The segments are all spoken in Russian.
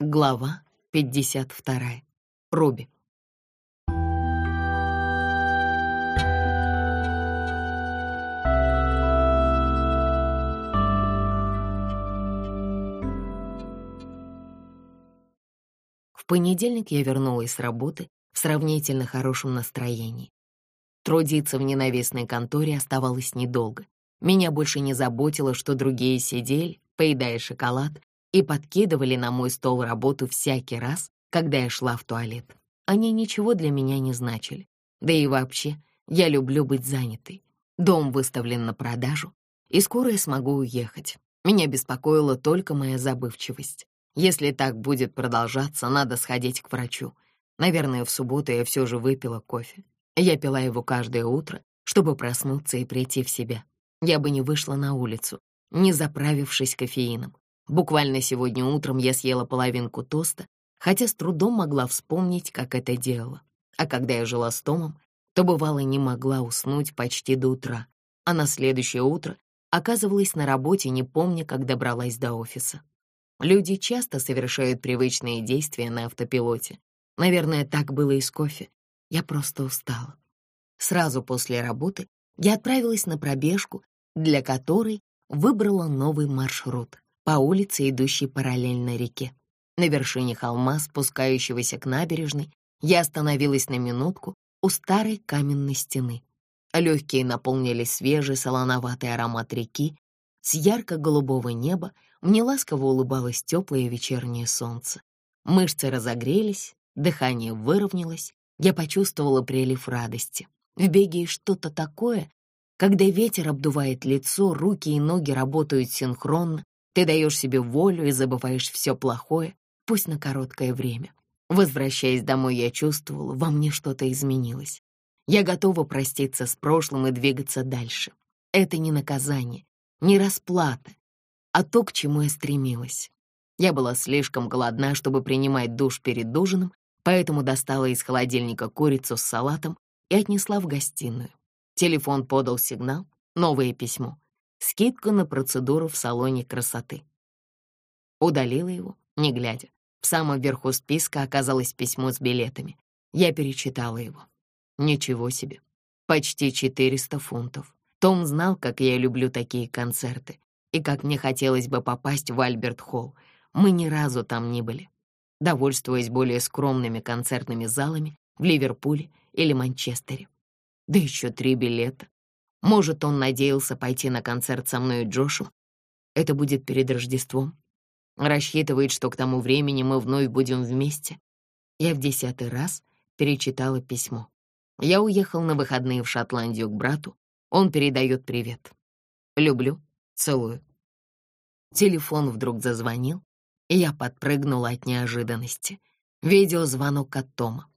Глава 52. Руби. В понедельник я вернулась с работы в сравнительно хорошем настроении. Трудиться в ненавистной конторе оставалось недолго. Меня больше не заботило, что другие сидели, поедая шоколад, и подкидывали на мой стол работу всякий раз, когда я шла в туалет. Они ничего для меня не значили. Да и вообще, я люблю быть занятой. Дом выставлен на продажу, и скоро я смогу уехать. Меня беспокоила только моя забывчивость. Если так будет продолжаться, надо сходить к врачу. Наверное, в субботу я все же выпила кофе. Я пила его каждое утро, чтобы проснуться и прийти в себя. Я бы не вышла на улицу, не заправившись кофеином. Буквально сегодня утром я съела половинку тоста, хотя с трудом могла вспомнить, как это делала. А когда я жила с Томом, то бывало не могла уснуть почти до утра, а на следующее утро оказывалась на работе, не помня, как добралась до офиса. Люди часто совершают привычные действия на автопилоте. Наверное, так было и с кофе. Я просто устала. Сразу после работы я отправилась на пробежку, для которой выбрала новый маршрут по улице, идущей параллельно реке. На вершине холма, спускающегося к набережной, я остановилась на минутку у старой каменной стены. Легкие наполнили свежий солоноватый аромат реки. С ярко-голубого неба мне ласково улыбалось теплое вечернее солнце. Мышцы разогрелись, дыхание выровнялось, я почувствовала прилив радости. В беге что-то такое, когда ветер обдувает лицо, руки и ноги работают синхронно, ты даешь себе волю и забываешь все плохое, пусть на короткое время. Возвращаясь домой, я чувствовала, во мне что-то изменилось. Я готова проститься с прошлым и двигаться дальше. Это не наказание, не расплата, а то, к чему я стремилась. Я была слишком голодна, чтобы принимать душ перед ужином, поэтому достала из холодильника курицу с салатом и отнесла в гостиную. Телефон подал сигнал, новое письмо скидка на процедуру в салоне красоты. Удалила его, не глядя. В самом верху списка оказалось письмо с билетами. Я перечитала его. Ничего себе. Почти 400 фунтов. Том знал, как я люблю такие концерты и как мне хотелось бы попасть в Альберт-Холл. Мы ни разу там не были, довольствуясь более скромными концертными залами в Ливерпуле или Манчестере. Да еще три билета может, он надеялся пойти на концерт со мной и Джошем. Это будет перед Рождеством. Рассчитывает, что к тому времени мы вновь будем вместе. Я в десятый раз перечитала письмо. Я уехал на выходные в Шотландию к брату. Он передает привет. Люблю, целую. Телефон вдруг зазвонил, и я подпрыгнула от неожиданности. Видеозвонок от Тома.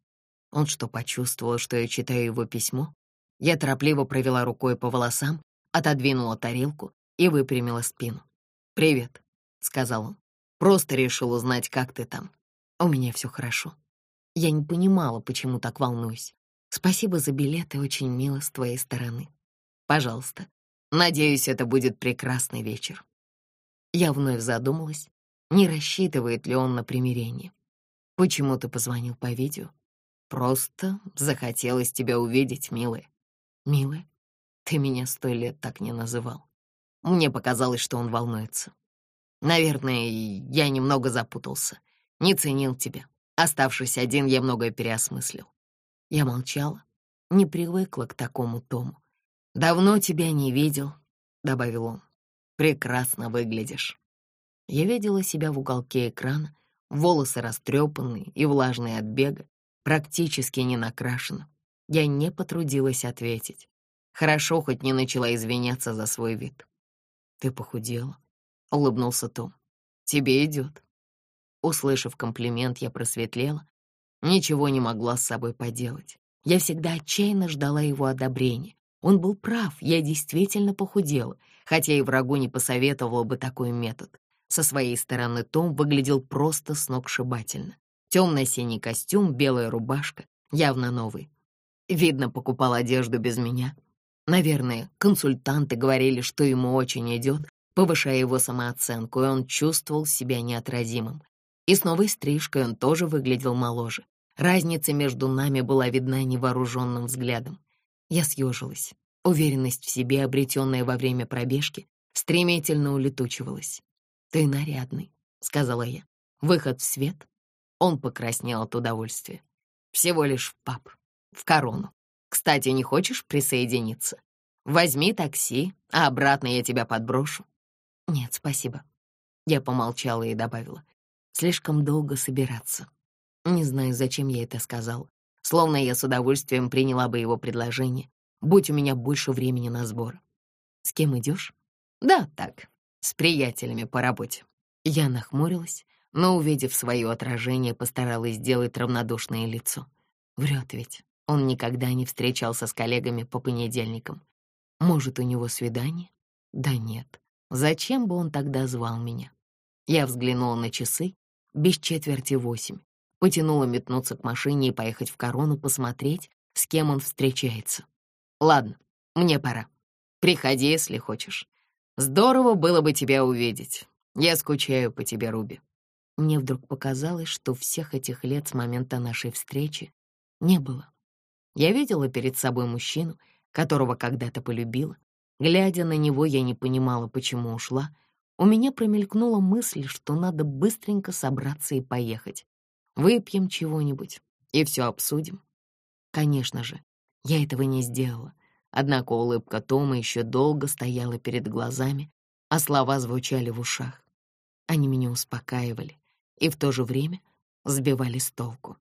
Он что, почувствовал, что я читаю его письмо? Я торопливо провела рукой по волосам, отодвинула тарелку и выпрямила спину. «Привет», — сказал он. «Просто решил узнать, как ты там. У меня все хорошо». Я не понимала, почему так волнуюсь. Спасибо за билеты, очень мило с твоей стороны. Пожалуйста. Надеюсь, это будет прекрасный вечер. Я вновь задумалась, не рассчитывает ли он на примирение. Почему ты позвонил по видео? Просто захотелось тебя увидеть, милая. «Милая, ты меня сто лет так не называл. Мне показалось, что он волнуется. Наверное, я немного запутался, не ценил тебя. Оставшись один, я многое переосмыслил. Я молчала, не привыкла к такому Тому. «Давно тебя не видел», — добавил он. «Прекрасно выглядишь». Я видела себя в уголке экрана, волосы растрепанные и влажные от бега, практически не накрашены. Я не потрудилась ответить. Хорошо, хоть не начала извиняться за свой вид. «Ты похудела», — улыбнулся Том. «Тебе идет». Услышав комплимент, я просветлела. Ничего не могла с собой поделать. Я всегда отчаянно ждала его одобрения. Он был прав, я действительно похудела, хотя и врагу не посоветовала бы такой метод. Со своей стороны Том выглядел просто сногсшибательно. Темно-синий костюм, белая рубашка, явно новый. Видно, покупал одежду без меня. Наверное, консультанты говорили, что ему очень идет, повышая его самооценку, и он чувствовал себя неотразимым. И с новой стрижкой он тоже выглядел моложе. Разница между нами была видна невооруженным взглядом. Я съежилась. Уверенность в себе, обретенная во время пробежки, стремительно улетучивалась. «Ты нарядный», — сказала я. «Выход в свет?» Он покраснел от удовольствия. «Всего лишь в паб, в корону. Кстати, не хочешь присоединиться? Возьми такси, а обратно я тебя подброшу». «Нет, спасибо». Я помолчала и добавила. «Слишком долго собираться». Не знаю, зачем я это сказал. Словно я с удовольствием приняла бы его предложение, будь у меня больше времени на сбор. «С кем идешь?» «Да, так, с приятелями по работе». Я нахмурилась, но, увидев свое отражение, постаралась сделать равнодушное лицо. Врет ведь. Он никогда не встречался с коллегами по понедельникам. Может, у него свидание? Да нет. Зачем бы он тогда звал меня? Я взглянула на часы. Без четверти восемь. Потянула метнуться к машине и поехать в корону посмотреть, с кем он встречается. Ладно, мне пора. Приходи, если хочешь. Здорово было бы тебя увидеть. Я скучаю по тебе, Руби. Мне вдруг показалось, что всех этих лет с момента нашей встречи не было. Я видела перед собой мужчину, которого когда-то полюбила. Глядя на него, я не понимала, почему ушла. У меня промелькнула мысль, что надо быстренько собраться и поехать. Выпьем чего-нибудь и все обсудим. Конечно же, я этого не сделала. Однако улыбка Тома еще долго стояла перед глазами, а слова звучали в ушах. Они меня успокаивали и в то же время сбивали с толку.